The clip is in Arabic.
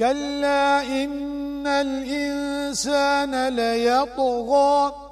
كلا إن الإنسان ليطغى